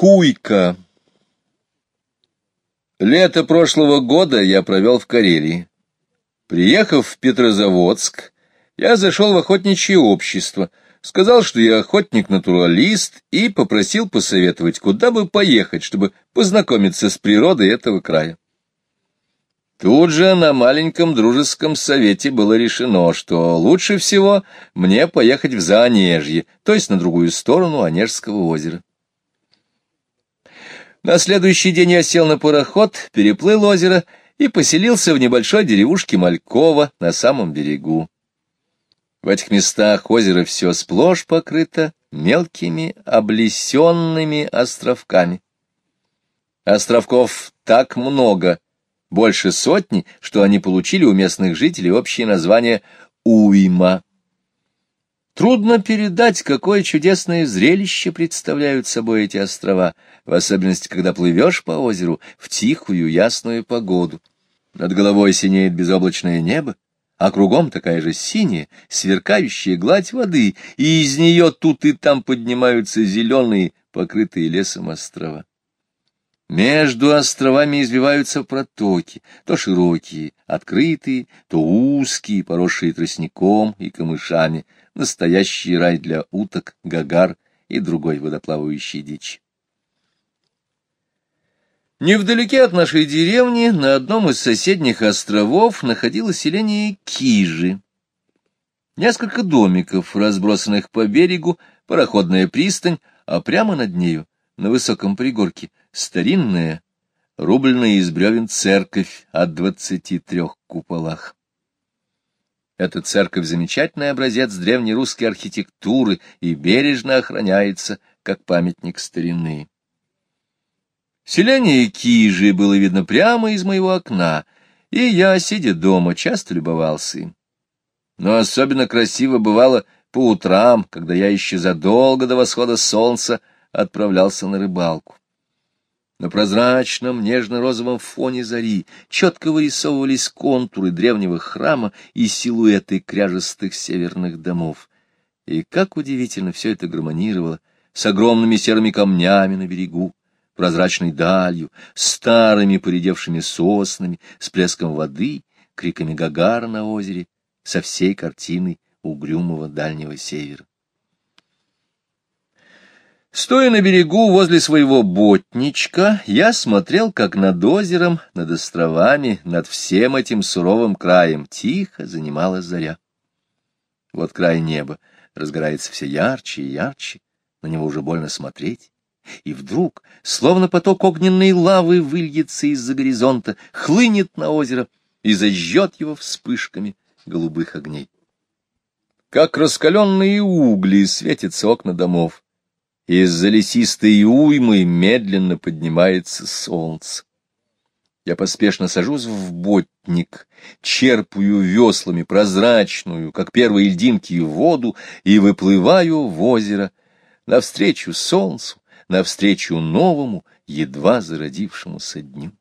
Куйка Лето прошлого года я провел в Карелии. Приехав в Петрозаводск, я зашел в охотничье общество, сказал, что я охотник-натуралист, и попросил посоветовать, куда бы поехать, чтобы познакомиться с природой этого края. Тут же на маленьком дружеском совете было решено, что лучше всего мне поехать в Заонежье, то есть на другую сторону Онежского озера. На следующий день я сел на пароход, переплыл озеро и поселился в небольшой деревушке Малькова на самом берегу. В этих местах озеро все сплошь покрыто мелкими облесенными островками. Островков так много, больше сотни, что они получили у местных жителей общее название «Уйма». Трудно передать, какое чудесное зрелище представляют собой эти острова, в особенности, когда плывешь по озеру в тихую ясную погоду. Над головой синеет безоблачное небо, а кругом такая же синяя, сверкающая гладь воды, и из нее тут и там поднимаются зеленые, покрытые лесом острова. Между островами извиваются протоки, то широкие, открытые, то узкие, поросшие тростником и камышами — настоящий рай для уток, гагар и другой водоплавающей дичи. Невдалеке от нашей деревни, на одном из соседних островов, находилось селение Кижи. Несколько домиков, разбросанных по берегу, пароходная пристань, а прямо над нею, на высоком пригорке, старинная, рубленная из бревен церковь от двадцати трех куполах. Эта церковь — замечательный образец древнерусской архитектуры и бережно охраняется, как памятник старины. Селение Кижи было видно прямо из моего окна, и я, сидя дома, часто любовался им. Но особенно красиво бывало по утрам, когда я еще задолго до восхода солнца отправлялся на рыбалку. На прозрачном нежно-розовом фоне зари четко вырисовывались контуры древнего храма и силуэты кряжестых северных домов. И как удивительно все это гармонировало с огромными серыми камнями на берегу, прозрачной далью, старыми поредевшими соснами, с плеском воды, криками Гагара на озере, со всей картиной угрюмого дальнего севера. Стоя на берегу возле своего ботничка, я смотрел, как над озером, над островами, над всем этим суровым краем тихо занималась заря. Вот край неба разгорается все ярче и ярче, на него уже больно смотреть. И вдруг, словно поток огненной лавы выльется из-за горизонта, хлынет на озеро и зажжет его вспышками голубых огней. Как раскаленные угли светятся окна домов, из-за лесистой уймы медленно поднимается солнце. Я поспешно сажусь в ботник, черпаю веслами прозрачную, как первые льдинки, воду и выплываю в озеро навстречу солнцу, навстречу новому, едва зародившемуся дню.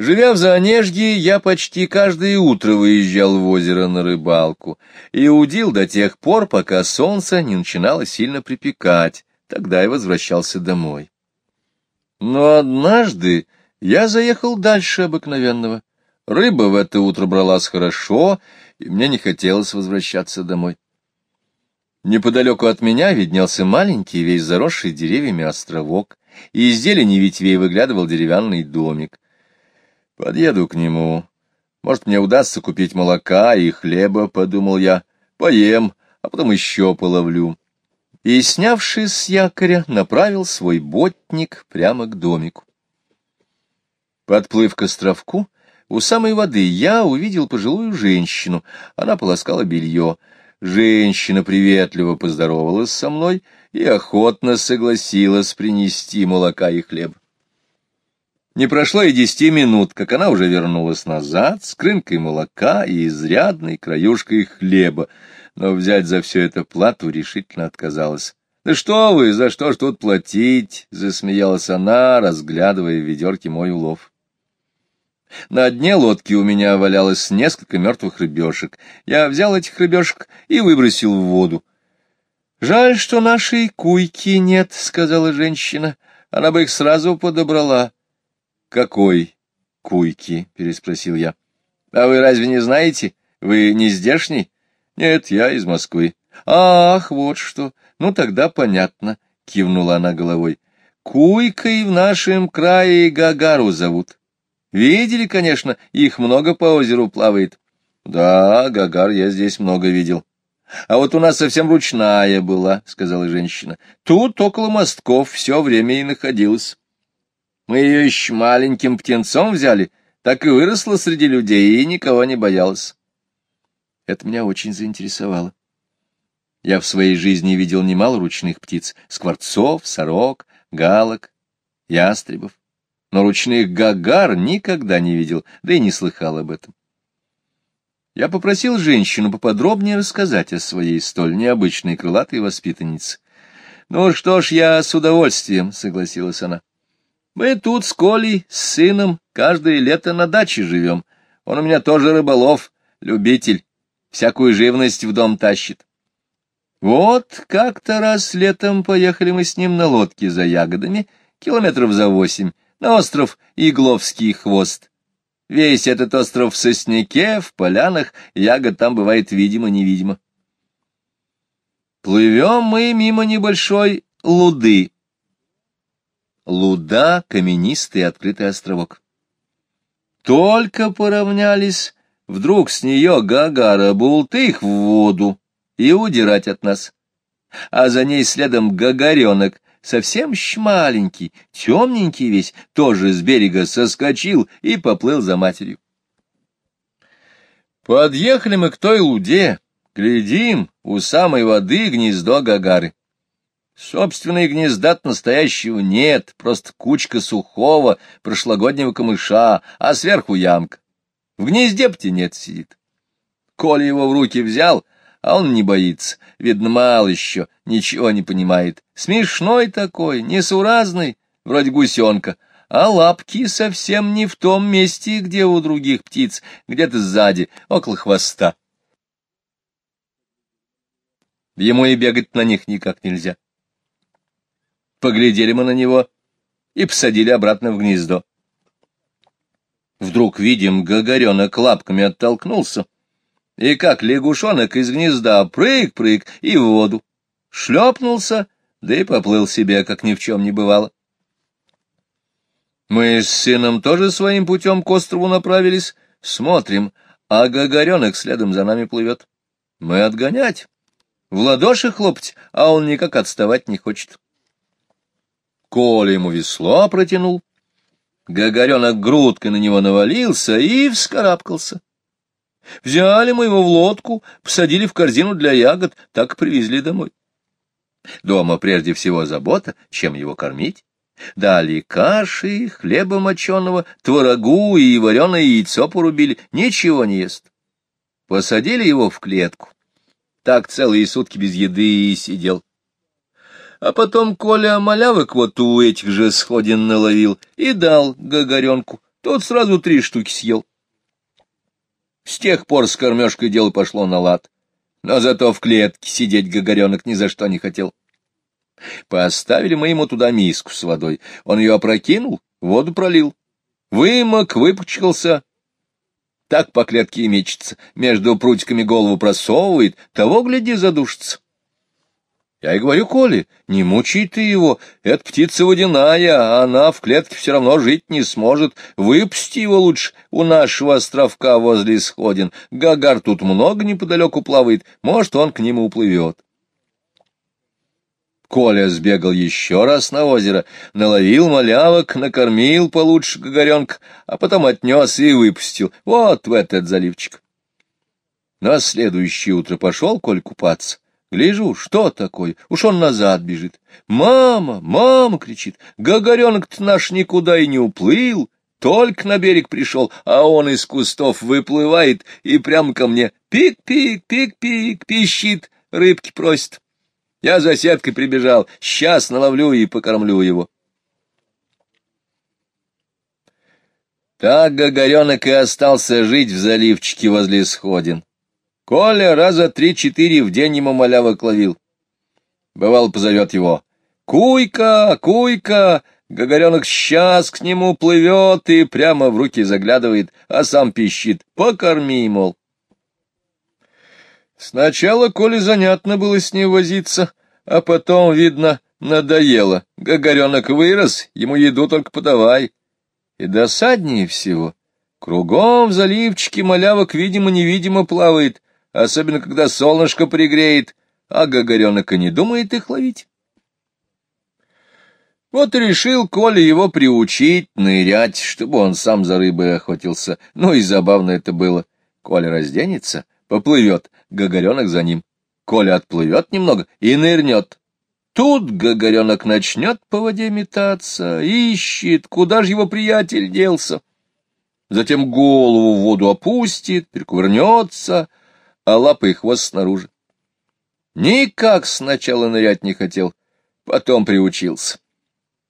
Живя в Заонежье, я почти каждое утро выезжал в озеро на рыбалку и удил до тех пор, пока солнце не начинало сильно припекать, тогда я возвращался домой. Но однажды я заехал дальше обыкновенного. Рыба в это утро бралась хорошо, и мне не хотелось возвращаться домой. Неподалеку от меня виднелся маленький, весь заросший деревьями островок, и из зелени ветвей выглядывал деревянный домик — Подъеду к нему. Может, мне удастся купить молока и хлеба, — подумал я. Поем, а потом еще половлю. И, снявшись с якоря, направил свой ботник прямо к домику. Подплыв к островку, у самой воды я увидел пожилую женщину. Она полоскала белье. Женщина приветливо поздоровалась со мной и охотно согласилась принести молока и хлеб. Не прошло и десяти минут, как она уже вернулась назад с крынкой молока и изрядной краюшкой хлеба, но взять за все это плату решительно отказалась. — Да что вы, за что ж тут платить? — засмеялась она, разглядывая в ведерке мой улов. На дне лодки у меня валялось несколько мертвых рыбешек. Я взял этих рыбешек и выбросил в воду. — Жаль, что нашей куйки нет, — сказала женщина. Она бы их сразу подобрала. — Какой куйки? — переспросил я. — А вы разве не знаете? Вы не здешний? — Нет, я из Москвы. — Ах, вот что. Ну, тогда понятно, — кивнула она головой. — Куйкой в нашем крае Гагару зовут. Видели, конечно, их много по озеру плавает. — Да, Гагар я здесь много видел. — А вот у нас совсем ручная была, — сказала женщина. — Тут около мостков все время и находилась. Мы ее еще маленьким птенцом взяли, так и выросла среди людей и никого не боялась. Это меня очень заинтересовало. Я в своей жизни видел немало ручных птиц — скворцов, сорок, галок, ястребов. Но ручных гагар никогда не видел, да и не слыхал об этом. Я попросил женщину поподробнее рассказать о своей столь необычной крылатой воспитаннице. — Ну что ж, я с удовольствием, — согласилась она. — Мы тут с Колей, с сыном, каждое лето на даче живем. Он у меня тоже рыболов, любитель, всякую живность в дом тащит. Вот как-то раз летом поехали мы с ним на лодке за ягодами, километров за восемь, на остров Игловский хвост. Весь этот остров в сосняке, в полянах, ягод там бывает видимо-невидимо. Плывем мы мимо небольшой луды. Луда — каменистый открытый островок. Только поравнялись, вдруг с нее Гагара бултых в воду и удирать от нас. А за ней следом Гагаренок совсем маленький, темненький весь, тоже с берега соскочил и поплыл за матерью. Подъехали мы к той луде, глядим, у самой воды гнездо Гагары. Собственной гнезда настоящего нет, просто кучка сухого прошлогоднего камыша, а сверху ямка. В гнезде птенец сидит. Коля его в руки взял — а он не боится, видно, мало еще, ничего не понимает. Смешной такой, несуразный, вроде гусенка, а лапки совсем не в том месте, где у других птиц, где-то сзади, около хвоста. Ему и бегать на них никак нельзя. Поглядели мы на него и посадили обратно в гнездо. Вдруг видим, Гагаренок лапками оттолкнулся — и как лягушонок из гнезда прыг-прыг и в воду. Шлепнулся, да и поплыл себе, как ни в чем не бывало. Мы с сыном тоже своим путем к острову направились, смотрим, а Гагаренок следом за нами плывет. Мы отгонять, в ладоши хлопать, а он никак отставать не хочет. Коля ему весло протянул, Гагаренок грудкой на него навалился и вскарабкался. Взяли мы его в лодку, посадили в корзину для ягод, так привезли домой. Дома прежде всего забота, чем его кормить. Дали каши, хлеба моченого, творогу и вареное яйцо порубили, ничего не ест. Посадили его в клетку. Так целые сутки без еды и сидел. А потом Коля малявок вот у этих же сходин наловил и дал Гагаренку. Тот сразу три штуки съел. С тех пор с кормежкой дело пошло на лад. Но зато в клетке сидеть Гагаренок ни за что не хотел. Поставили мы ему туда миску с водой. Он ее опрокинул, воду пролил. Вымок, выпачкался. Так по клетке и мечется. Между прутиками голову просовывает, того, гляди, задушится. Я и говорю, Коле, не мучай ты его, это птица водяная, а она в клетке все равно жить не сможет. Выпусти его лучше у нашего островка возле Исходин. Гагар тут много неподалеку плавает, может, он к нему уплывет. Коля сбегал еще раз на озеро, наловил малявок, накормил получше Гагаренка, а потом отнес и выпустил вот в этот заливчик. На следующее утро пошел Коль купаться. Гляжу, что такое? Уж он назад бежит. «Мама! Мама!» — кричит. «Гагаренок-то наш никуда и не уплыл, только на берег пришел, а он из кустов выплывает и прямо ко мне. Пик-пик, пик-пик, пищит, рыбки просит. Я за сеткой прибежал, сейчас наловлю и покормлю его». Так Гагаренок и остался жить в заливчике возле сходин. Коля раза три-четыре в день ему малявок ловил. Бывал, позовет его. «Куйка! Куйка!» Гагаренок сейчас к нему плывет и прямо в руки заглядывает, а сам пищит. «Покорми, мол». Сначала Коле занятно было с ней возиться, а потом, видно, надоело. Гагаренок вырос, ему еду только подавай. И досаднее всего. Кругом в заливчике малявок видимо-невидимо плавает, особенно когда солнышко пригреет, а Гагаренок и не думает их ловить. Вот и решил Коля его приучить нырять, чтобы он сам за рыбой охотился. Ну и забавно это было. Коля разденется, поплывет, Гагаренок за ним. Коля отплывет немного и нырнет. Тут Гагаренок начнет по воде метаться, ищет, куда же его приятель делся. Затем голову в воду опустит, перекувырнется, а лапы и хвост снаружи. Никак сначала нырять не хотел, потом приучился.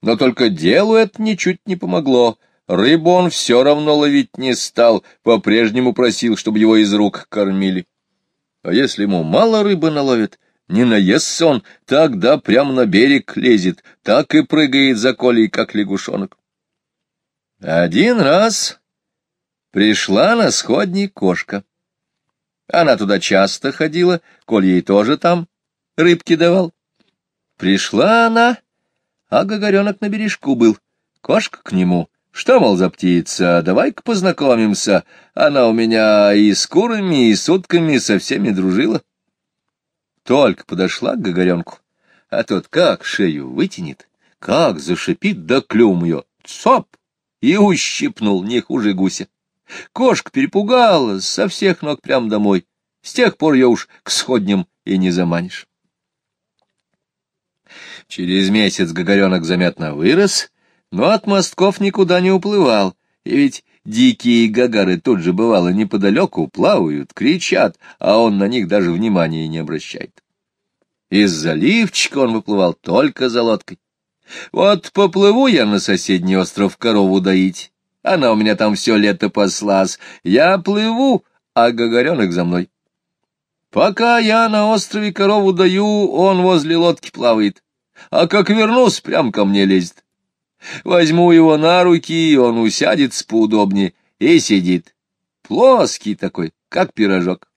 Но только делу это ничуть не помогло. Рыбу он все равно ловить не стал, по-прежнему просил, чтобы его из рук кормили. А если ему мало рыбы наловит, не наестся он, тогда прямо на берег лезет, так и прыгает за Колей, как лягушонок. Один раз пришла на сходник кошка. Она туда часто ходила, Коль ей тоже там рыбки давал. Пришла она а Гагаренок на бережку был. Кошка к нему. Что, мол, за птица, давай-ка познакомимся. Она у меня и с курами, и с утками со всеми дружила. Только подошла к Гагаренку, а тот как шею вытянет, как зашипит, да клюм ее. Цоп! И ущипнул, не хуже гуся. Кошка перепугалась со всех ног прямо домой. С тех пор ее уж к сходням и не заманишь. Через месяц Гагаренок заметно вырос, но от мостков никуда не уплывал, и ведь дикие гагары тут же, бывало, неподалеку плавают, кричат, а он на них даже внимания не обращает. Из заливчика он выплывал только за лодкой. Вот поплыву я на соседний остров корову доить, она у меня там все лето паслась, я плыву, а Гагаренок за мной. Пока я на острове корову даю, он возле лодки плавает а как вернусь, прям ко мне лезет. Возьму его на руки, он усядется поудобнее и сидит. Плоский такой, как пирожок.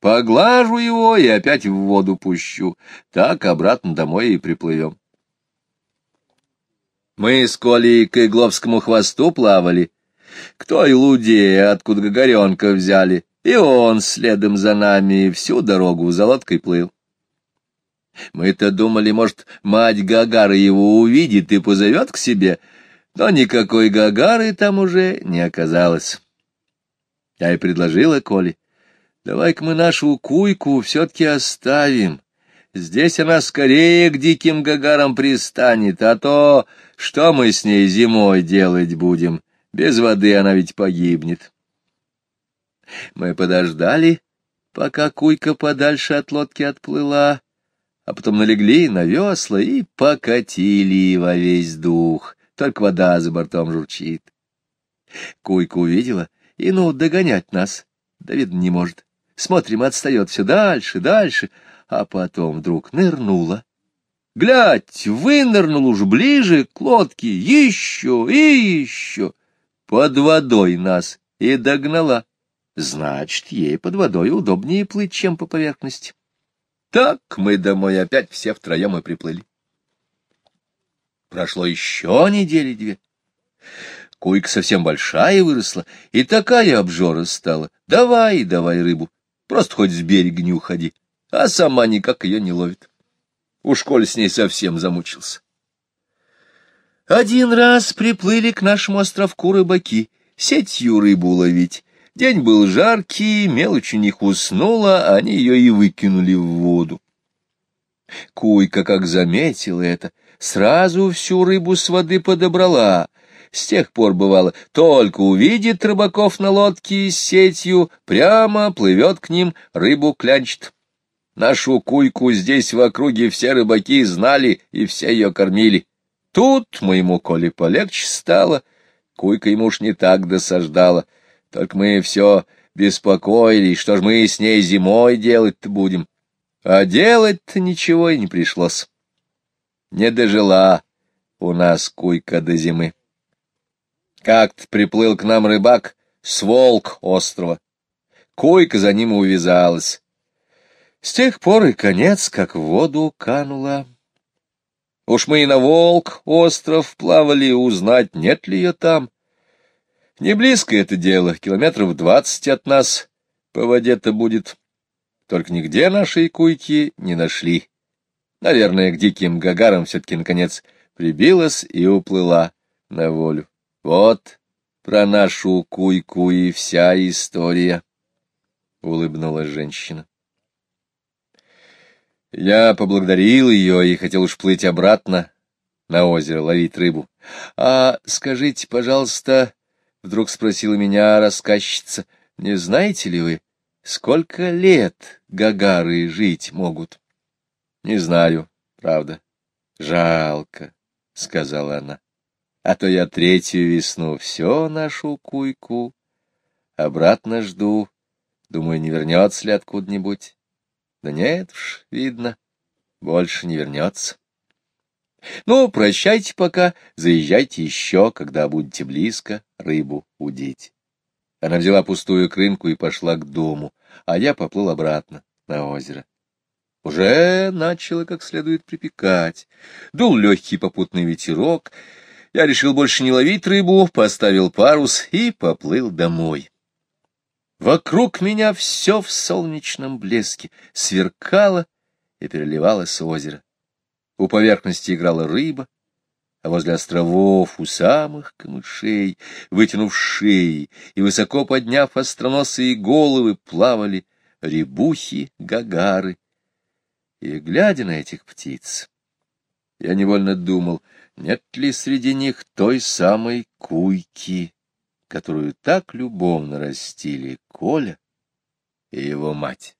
Поглажу его и опять в воду пущу. Так обратно домой и приплывем. Мы с Колей к Игловскому хвосту плавали. Кто и лудее, откуда Гагаренка взяли, и он следом за нами всю дорогу за лодкой плыл. Мы-то думали, может, мать Гагары его увидит и позовет к себе, но никакой Гагары там уже не оказалось. Я и предложила Коле, давай-ка мы нашу куйку все-таки оставим. Здесь она скорее к диким Гагарам пристанет, а то что мы с ней зимой делать будем? Без воды она ведь погибнет. Мы подождали, пока куйка подальше от лодки отплыла, а потом налегли на весла и покатили во весь дух, только вода за бортом журчит. Куйка увидела, и ну догонять нас, да видно не может. Смотрим, отстает все дальше, дальше, а потом вдруг нырнула. Глядь, вынырнул уж ближе к лодке, еще и еще. Под водой нас и догнала. Значит, ей под водой удобнее плыть, чем по поверхности. Так мы домой опять все втроем и приплыли. Прошло еще недели две. Куйка совсем большая выросла, и такая обжора стала. Давай, давай рыбу, просто хоть с берега не уходи, а сама никак ее не ловит. Уж коль с ней совсем замучился. Один раз приплыли к нашему островку рыбаки, сетью рыбу ловить. День был жаркий, мелочь у них уснула, они ее и выкинули в воду. Куйка, как заметила это, сразу всю рыбу с воды подобрала. С тех пор, бывало, только увидит рыбаков на лодке с сетью, прямо плывет к ним, рыбу клянчит. Нашу куйку здесь в округе все рыбаки знали и все ее кормили. Тут моему Коле полегче стало, куйка ему уж не так досаждала — только мы все беспокоились, что ж мы с ней зимой делать-то будем. А делать-то ничего и не пришлось. Не дожила у нас куйка до зимы. Как-то приплыл к нам рыбак с волк острова. Койка за ним увязалась. С тех пор и конец, как в воду канула. Уж мы и на Волк остров плавали, узнать, нет ли ее там. Не близко это дело, километров двадцать от нас по воде-то будет. Только нигде нашей куйки не нашли. Наверное, к диким гагарам все-таки, наконец, прибилась и уплыла на волю. Вот про нашу куйку и вся история, — улыбнулась женщина. Я поблагодарил ее и хотел уж плыть обратно на озеро, ловить рыбу. — А скажите, пожалуйста, — вдруг спросила меня рассказчица, — не знаете ли вы, сколько лет гагары жить могут? — Не знаю, правда. — Жалко, — сказала она. — А то я третью весну все нашу куйку. Обратно жду. Думаю, не вернется ли откуда-нибудь. Да нет уж, видно, больше не вернется. Ну, прощайте пока, заезжайте еще, когда будете близко рыбу удить. Она взяла пустую крынку и пошла к дому, а я поплыл обратно на озеро. Уже начало как следует припекать. Дул легкий попутный ветерок. Я решил больше не ловить рыбу, поставил парус и поплыл домой. Вокруг меня все в солнечном блеске сверкало и переливалось озеро. У поверхности играла рыба, а возле островов, у самых камышей, вытянув шеи и высоко подняв остроносые головы, плавали рябухи, гагары. И, глядя на этих птиц, я невольно думал, нет ли среди них той самой куйки, которую так любовно растили Коля и его мать.